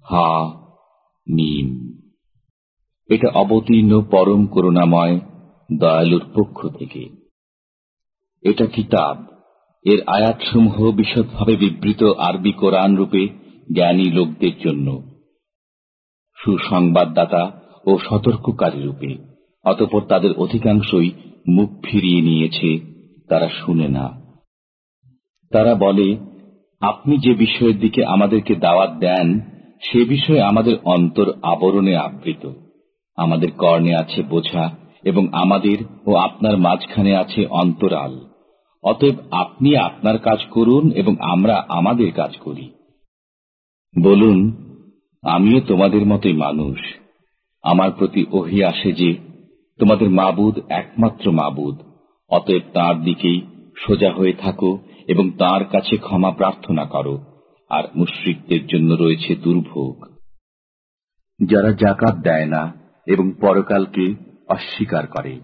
হা, মিম। এটা অবতীর্ণ পরম করুণাময় দয়ালুর পক্ষ থেকে। এটা কিতাব। এর আয়াতসমূহ বিশদভাবে বিবৃত আরবি কোরআন রূপে জ্ঞানী লোকদের জন্য। সুসংবাদদাতা ও সতর্ককারী রূপে। অতপর তাদের অধিকাংশই মুখ ফিরিয়ে নিয়েছে, তারা শুনে না। তারা বলে, আপনি যে বিষয়ের দিকে আমাদেরকে দাওয়াত দেন সে বিষয়ে আমাদের অন্তর আবরণে আবৃত। আমাদের কর্ণে আছে বোঝা এবং আমাদের ও আপনার মাঝখানে আছে অন্তরাল। অতএব আপনি আপনার কাজ করুন এবং আমরা আমাদের কাজ করি। বলুন, আমিও তোমাদের মতোই মানুষ। আমার প্রতি ওহি আসে যে, তোমাদের মাবুদ একমাত্র মাবুদ। অতএব তার দিকেই সোজা হয়ে থাকো এবং তার কাছে ক্ষমা প্রার্থনা করো। আর মুশ্রিকদের জন্য রয়েছে দুর্ভোগ। যারা জাকাত দেয় না এবং পরকালকে অস্বীকার করে।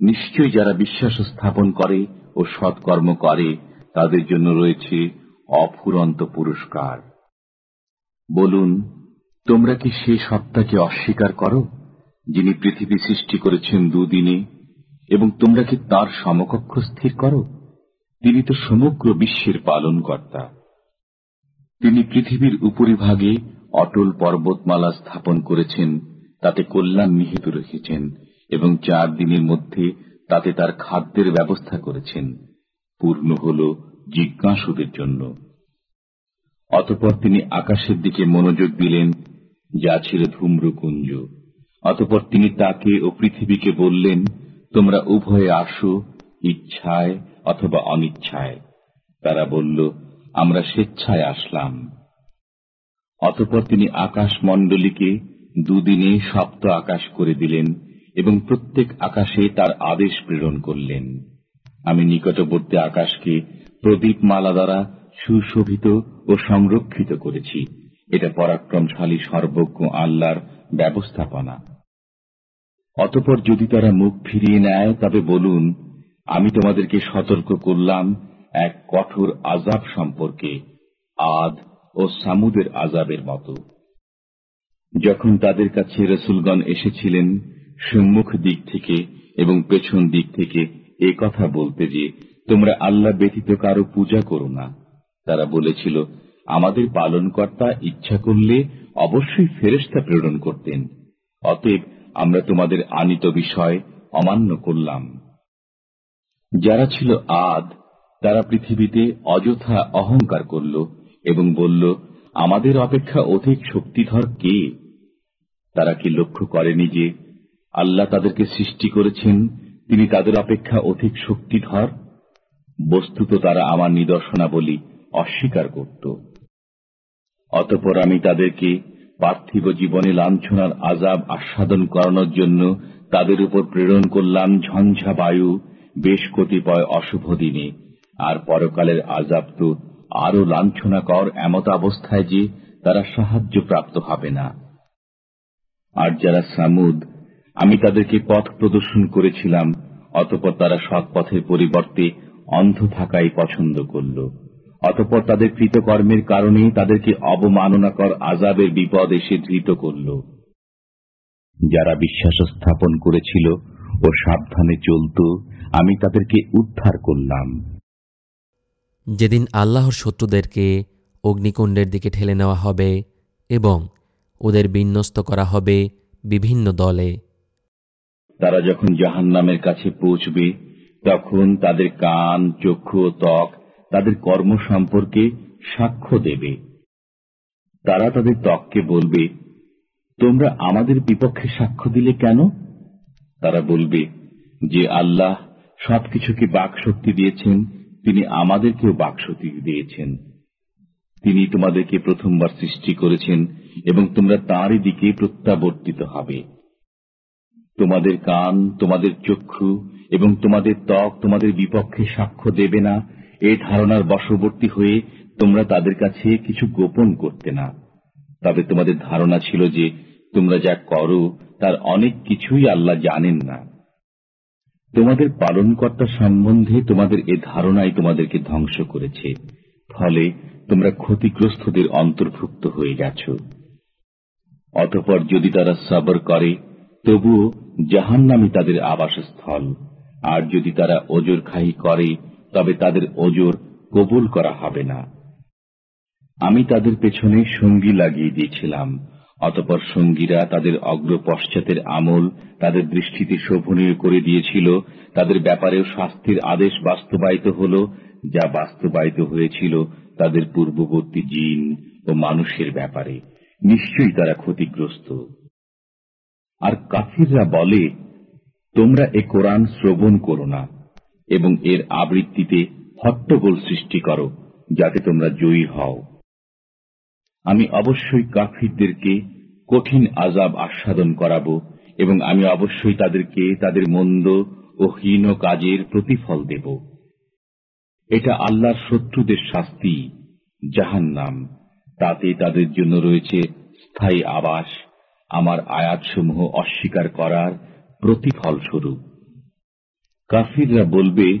নিশ্চয়ই যারা বিশ্বাস স্থাপন করে ও সৎকর্ম করে, তাদের জন্য রয়েছে অফুরন্ত পুরস্কার। বলুন, তোমরা কি সে সত্তাকে অস্বীকার করো, যিনি পৃথিবী সৃষ্টি করেছেন দুদিনে, এবং তোমরা কি তার সমকক্ষ স্থির করো? তিনি তো সমগ্র বিশ্বের পালন কর্তা তিনি পৃথিবীর উপরিভাগে অটল পর্বতমালা স্থাপন করেছেন, তাতে কল্যাণ নিহিত রেখেছেন এবং চার দিনের মধ্যে তাতে তার খাদ্যের ব্যবস্থা করেছেন। পূর্ণ হল জিজ্ঞাসুদের জন্য। অতপর তিনি আকাশের দিকে মনোযোগ দিলেন, যা ছিল ধূম্রকুঞ্জ। অতপর তিনি তাকে ও পৃথিবীকে বললেন, তোমরা উভয়ে আসো ইচ্ছায় অথবা অনিচ্ছায়। তারা বলল আমরা স্বেচ্ছায় আসলাম। অতপর তিনি আকাশ মণ্ডলীকে দুদিনে সপ্ত আকাশ করে দিলেন এবং প্রত্যেক আকাশে তার আদেশ প্রেরণ করলেন। আমি নিকটবর্তী আকাশকে প্রদীপমালা দ্বারা সুশোভিত ও সংরক্ষিত করেছি। এটা পরাক্রমশালী সর্বজ্ঞ আল্লাহর ব্যবস্থাপনা। অতপর যদি তারা মুখ ফিরিয়ে নেয়, তবে বলুন, আমি তোমাদেরকে সতর্ক করলাম এক কঠোর আজাব সম্পর্কে আদ ও সামুদের আজাবের মতো। যখন তাদের কাছে রসুলগণ এসেছিলেন সম্মুখ দিক থেকে এবং পেছন দিক থেকে এ কথা বলতে যে, তোমরা আল্লাহ ব্যতীত কারও পূজা করো না। তারা বলেছিল, আমাদের পালনকর্তা ইচ্ছা করলে অবশ্যই ফেরেস্তা প্রেরণ করতেন। অতএব আমরা তোমাদের আনিত বিষয় অমান্য করলাম। যারা ছিল আদ তারা পৃথিবীতে অযথা অহংকার করল এবং বলল, আমাদের অপেক্ষা অধিক শক্তিধর কে? তারা কি লক্ষ্য করেনি যে আল্লাহ তাদেরকে সৃষ্টি করেছেন, তিনি তাদের অপেক্ষা অধিক শক্তিধর? বস্তুত তারা আমার নিদর্শনাবলী অস্বীকার করত। অতপর আমি তাদেরকে পার্থিব জীবনে লাঞ্ছনার আজাব আস্বাদন করানোর জন্য তাদের উপর প্রেরণ করলাম ঝঞ্ঝা বায়ু, বেশ কতিপয় অশুভ দিনে। আর পরকালের আজাব তো আরও লাঞ্ছনাকর এমত অবস্থায় যে তারা সাহায্য প্রাপ্ত হবে না। আর যারা সামুদ, আমি তাদেরকে পথ প্রদর্শন করেছিলাম, অতপর তারা সৎ পথের পরিবর্তে অন্ধ থাকাই পছন্দ করল। অতপর তাদের কৃতকর্মের কারণে তাদেরকে অবমাননাকর আজাবের বিপদ এসে ধৃত করল। যারা বিশ্বাস স্থাপন করেছিল ও সাবধানে চলত, আমি তাদেরকে উদ্ধার করলাম। যেদিন আল্লাহর শত্রুদেরকে অগ্নিকুণ্ডের দিকে ঠেলে নেওয়া হবে এবং ওদের বিন্যস্ত করা হবে বিভিন্ন দলে। তারা যখন জাহান নামের কাছে পৌঁছবে, তখন তাদের কান, চক্ষু ও ত্বক তাদের কর্ম সম্পর্কে সাক্ষ্য দেবে। তারা তাদের ত্বককে বলবে, তোমরা আমাদের বিপক্ষে সাক্ষ্য দিলে কেন? তারা বলবে, যে আল্লাহ সবকিছুকে বাক শক্তি দিয়েছেন তিনি আমাদেরকেও বাক শক্তি দিয়েছেন। তিনি তোমাদেরকে প্রথমবার সৃষ্টি করেছেন এবং তোমরা তাঁরই দিকে প্রত্যাবর্তিত হবে। তোমাদের কান, তোমাদের চক্ষু এবং তোমাদের ত্বক তোমাদের বিপক্ষে সাক্ষ্য দেবে না। এ ধারণার বশবর্তী হয়ে তোমরা তাদের কাছে কিছু গোপন করতে না। তবে তোমাদের ধারণা ছিল যে তোমরা যা করো, তার অনেক কিছুই আল্লাহ জানেন না। তোমাদের পালনকর্তা সম্বন্ধে তোমাদের এ ধারণাই তোমাদেরকে ধ্বংস করেছে। ফলে তোমরা ক্ষতিগ্রস্তদের অন্তর্ভুক্ত হয়ে গেছ। অতপর যদি তারা সবর করে, তবুও জাহান্নামি তাদের আবাসস্থল। আর যদি তারা ওজোর খাই করে, তবে তাদের ওজোর কবুল করা হবে না। আমি তাদের পেছনে সঙ্গী লাগিয়ে দিয়েছিলাম। অতপর সঙ্গীরা তাদের অগ্র পশ্চাতের আমল, তাদের দৃষ্টিতে শোভনীয় করে দিয়েছিল, তাদের ব্যাপারেও শাস্তির আদেশ বাস্তবায়িত হল, যা বাস্তবায়িত হয়েছিল তাদের পূর্ববর্তী জিন ও মানুষের ব্যাপারে। নিশ্চয়ই তারা ক্ষতিগ্রস্ত। আর কাফিররা বলে, তোমরা এ কোরআন শ্রবণ করো না এবং এর আবৃত্তিতে হট্টগোল সৃষ্টি করো, যাতে তোমরা জয়ী হও। আমি অবশ্যই কাফিরদেরকে কঠিন আজাব আস্বাদন করাব এবং আমি অবশ্যই তাদেরকে তাদের মন্দ ও হীন কাজের প্রতিফল দেব। এটা আল্লাহর শত্রুদের শাস্তি, জাহান্নাম। তাতে তাদের জন্য রয়েছে স্থায়ী আবাস, আমার আয়াতসমূহ অস্বীকার করার প্রতিফল স্বরূপ কাফিররা বলবে,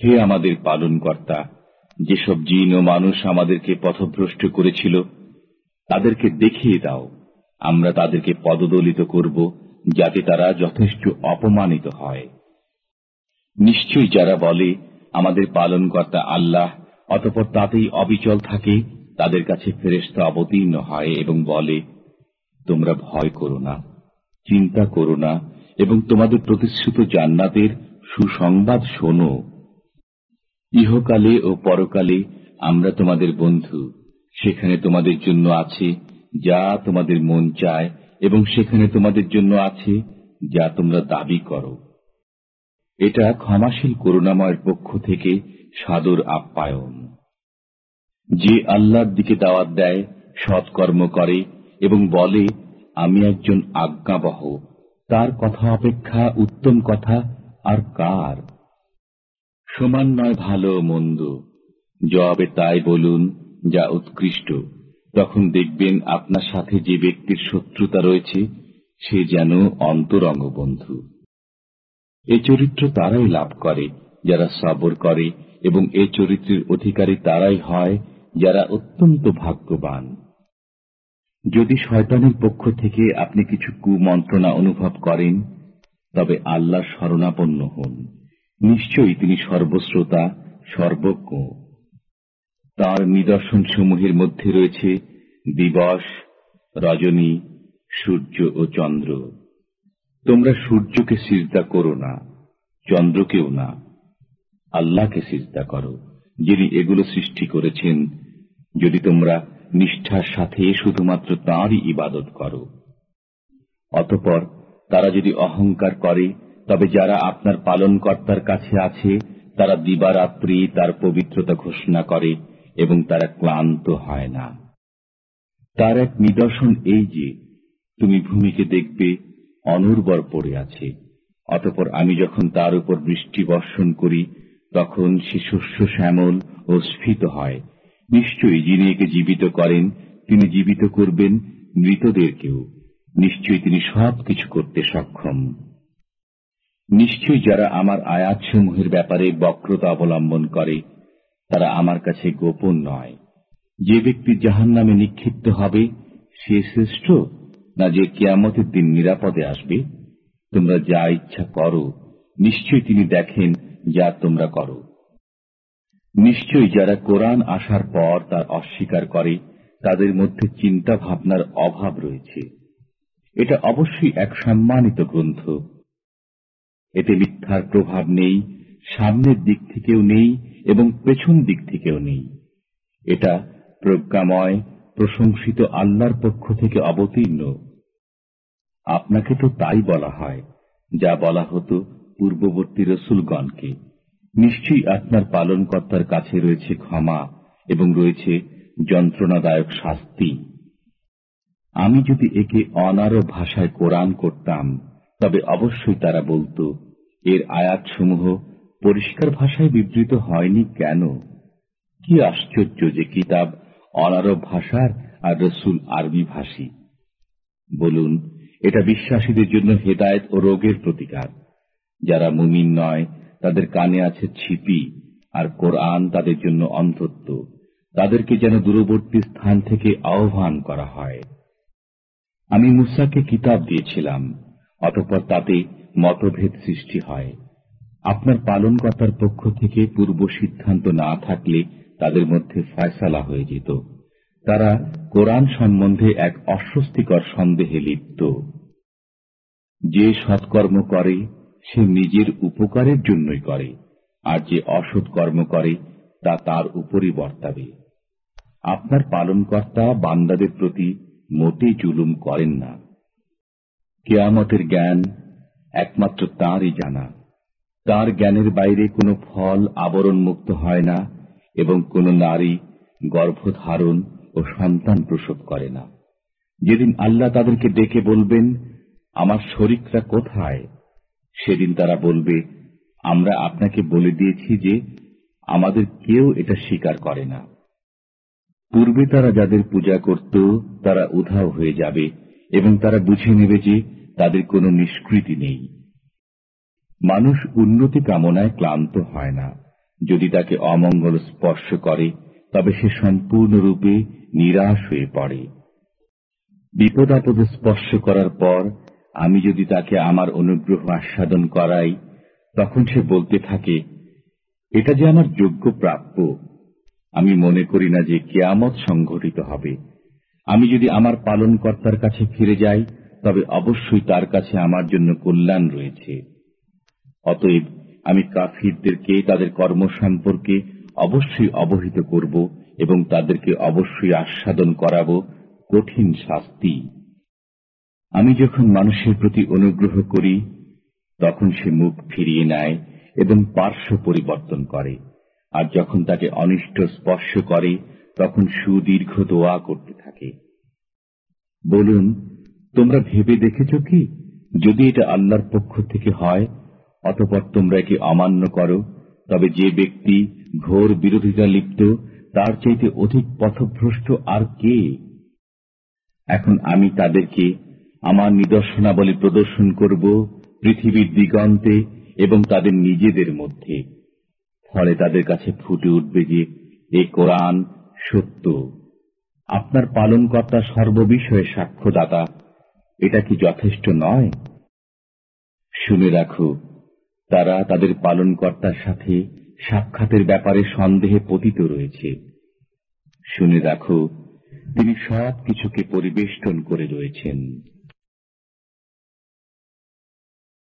হে আমাদের পালনকর্তা যেসব জিন ও মানুষ আমাদেরকে পথভ্রষ্ট করেছিল, তাদেরকে দেখিয়ে দাও, আমরা তাদেরকে পদদলিত করব যাতে তারা যথেষ্ট অপমানিত হয়। নিশ্চয়ই যারা বলে, আমাদের পালনকর্তা আল্লাহ, অতপর তাতেই অবিচল থাকে, তাদের কাছে ফেরেস্তা অবতীর্ণ হয় এবং বলে, তোমরা ভয় করো না, চিন্তা করো না, এবং তোমাদের প্রতিশ্রুত জান্নাতের সুসংবাদ শোনো। ইহকালে ও পরকালে আমরা তোমাদের বন্ধু। সেখানে তোমাদের জন্য আছে যা তোমাদের মন চায় এবং সেখানে তোমাদের জন্য আছে যা তোমরা দাবি করো। এটা ক্ষমাশীল করুণাময়ের পক্ষ থেকে সাদর আপ্যায়ন। যে আল্লাহর দিকে দাওয়াত দেয়, সৎকর্ম করে এবং বলে, আমি একজন আজ্ঞাবহ। তার কথা অপেক্ষা উত্তম কথা আর কার? সমান নয় ভালো মন্দ। জবাবে তাই বলুন, যা উৎকৃষ্ট। তখন দেখবেন আপনার সাথে যে ব্যক্তির শত্রুতা রয়েছে, সে যেন অন্তরঙ্গ বন্ধু এ চরিত্র তারাই লাভ করে, যারা সবর করে, এবং এ চরিত্রের অধিকারী তারাই হয়, যারা অত্যন্ত ভাগ্যবান। যদি শয়তানের পক্ষ থেকে আপনি কিছু কুমন্ত্রণা অনুভব করেন, তবে আল্লাহ শরণাপন্ন হন। নিশ্চয়ই তিনি সর্বশ্রোতা, সর্বজ্ঞ। তার নিদর্শনসমূহের মধ্যে রয়েছে দিবস, রজনী, সূর্য ও চন্দ্র। তোমরা সূর্যকে সিজদা করো না, চন্দ্রকেও না। আল্লাহকে সিজদা করো, যিনি এগুলো সৃষ্টি করেছেন। যদি তোমরা নিষ্ঠার সাথে শুধুমাত্র তাঁরই ইবাদত করো, অতপর তারা যদি অহংকার করে তবে যারা আপনার পালনকর্তার কাছে আছে, তারা দিবারাত্রি তার পবিত্রতা ঘোষণা করে এবং তারা ক্লান্ত হয় না। তার এক নিদর্শন এই যে, তুমি ভূমিকে দেখবে অনুর্বর পড়ে আছে। অতপর আমি যখন তার উপর বৃষ্টি বর্ষণ করি, তখন সে শস্য শ্যামল ও স্ফীত হয়। নিশ্চয়ই যিনি একে জীবিত করেন, তিনি জীবিত করবেন মৃতদেরকেও। নিশ্চয়ই তিনি সব কিছু করতে সক্ষম। নিশ্চয়ই যারা আমার আয়াতসমূহের ব্যাপারে বক্রতা অবলম্বন করে, তারা আমার কাছে গোপন নয়। যে ব্যক্তি জাহান নামে নিক্ষিপ্ত হবে, সে শ্রেষ্ঠ না যে কেয়ামতের দিন নিরাপদে আসবে? তোমরা যা ইচ্ছা করো, নিশ্চয়ই তিনি দেখেন যা তোমরা করো। নিশ্চয়ই যারা কোরআন আসার পর তার অস্বীকার করে, তাদের মধ্যে চিন্তা ভাবনার অভাব রয়েছে। এটা অবশ্যই এক সম্মানিত গ্রন্থ। এতে মিথ্যার প্রভাব নেই, সামনের দিক থেকেও নেই এবং পেছন দিক থেকেও নেই। এটা প্রজ্ঞাময়, প্রশংসিত আল্লাহর পক্ষ থেকে অবতীর্ণ। আপনাকে তো তাই বলা হয়, যা বলা হতো পূর্ববর্তী রসুলগণকে। নিশ্চয়ই আপনার পালনকর্তার কাছে রয়েছে ক্ষমা এবং রয়েছে যন্ত্রণাদায়ক শাস্তি। আমি যদি একে অনারো ভাষায় কোরআন করতাম তবে অবশ্যই তারা বলত, এর আয়াতসমূহ পরিষ্কার ভাষায় বিবৃত হয়নি কেন? কি আশ্চর্য যে কিতাব অনারব ভাষার আর রসুল আরবি ভাষী। বলুন, এটা বিশ্বাসীদের জন্য হেদায়ত ও রোগের প্রতিকার। যারা মুমিন নয়, তাদের কানে আছে ছিপি, আর কোরআন তাদের জন্য অন্তত্ব। তাদেরকে যেন দূরবর্তী স্থান থেকে আহ্বান করা হয়। আমি মুসাকে কিতাব দিয়েছিলাম। অতঃপর তাতে মতভেদ সৃষ্টি হয়। আপনার পালনকর্তার পক্ষ থেকে পূর্ব সিদ্ধান্ত না থাকলে তাদের মধ্যে ফয়সালা হয়ে যেত। তারা কোরআন সম্বন্ধে এক অস্বস্তিকর সন্দেহে লিপ্ত। যে সৎকর্ম করে, সে নিজের উপকারের জন্যই করে, আর যে অসৎ কর্ম করে, তা তার উপরই বর্তাবে। আপনার পালনকর্তা বান্দাদের প্রতি মোটেই জুলুম করেন না। কেয়ামতের জ্ঞান একমাত্র তাঁরই জানা। তার জ্ঞানের বাইরে কোনো ফল আবরণ মুক্ত হয় না এবং কোনো নারী গর্ভধারণ ও সন্তান প্রসব করে না। যেদিন আল্লাহ তাদেরকে ডেকে বলবেন, আমার শরিকরা কোথায়? সেদিন তারা বলবে, আমরা আপনাকে বলে দিয়েছি যে আমাদের কেউ এটা স্বীকার করে না। পূর্বে তারা যাদের পূজা করত, তারা উধাও হয়ে যাবে। এবং তারা বুঝে নেবে যে তাদের কোনো নিষ্কৃতি নেই। মানুষ উন্নতি কামনায় ক্লান্ত হয় না। যদি তাকে অমঙ্গল স্পর্শ করে, তবে সে সম্পূর্ণরূপে নিরাশ হয়ে পড়ে। বিপদ আপদে স্পর্শ করার পর, আমি যদি তাকে আমার অনুগ্রহ আস্বাদন করাই, তখন সে বলতে থাকে, এটা যে আমার যোগ্য প্রাপ্য, আমি মনে করি না যে কেয়ামত সংঘটিত হবে। আমি যদি আমার পালনকর্তার কাছে ফিরে যাই, তবে অবশ্যই তার কাছে আমার জন্য কল্যাণ রয়েছে। অতএব আমি কাফিরদেরকে তাদের কর্ম সম্পর্কে অবশ্যই অবহিত করব এবং তাদেরকে অবশ্যই আস্বাদন করাব কঠিন শাস্তি। আমি যখন মানুষের প্রতি অনুগ্রহ করি, তখন সে মুখ ফিরিয়ে নেয় এবং পার্শ্ব পরিবর্তন করে। আর যখন তাকে অনিষ্ট স্পর্শ করে, তখন সুদীর্ঘ দোয়া করতে থাকে। বলুন, তোমরা ভেবে দেখেছ কি? যদি এটা আল্লাহর পক্ষ থেকে হয়, অতপর তোমরা একে অমান্য করো, তবে যে ব্যক্তি ঘোর বিরোধিতা লিপ্ত, তার চাইতে অধিক পথভ্রষ্ট আর কে? এখন আমি তাদেরকে আমার নিদর্শনাবলী প্রদর্শন করব পৃথিবীর দিগন্তে এবং তাদের নিজেদের মধ্যে। ফলে তাদের কাছে ফুটে উঠবে যে, এ কোরআন সত্য। আপনার পালনকর্তা সর্ববিষয়ে সাক্ষ্যদাতা। এটা কি যথেষ্ট নয়? শুনে রাখো, তারা তাদের পালনকর্তার সাথে সাক্ষাতের ব্যাপারে সন্দেহে পতিত রয়েছে। শুনে রাখো, তিনি সব কিছুকে পরিবেষ্টন করে রয়েছেন।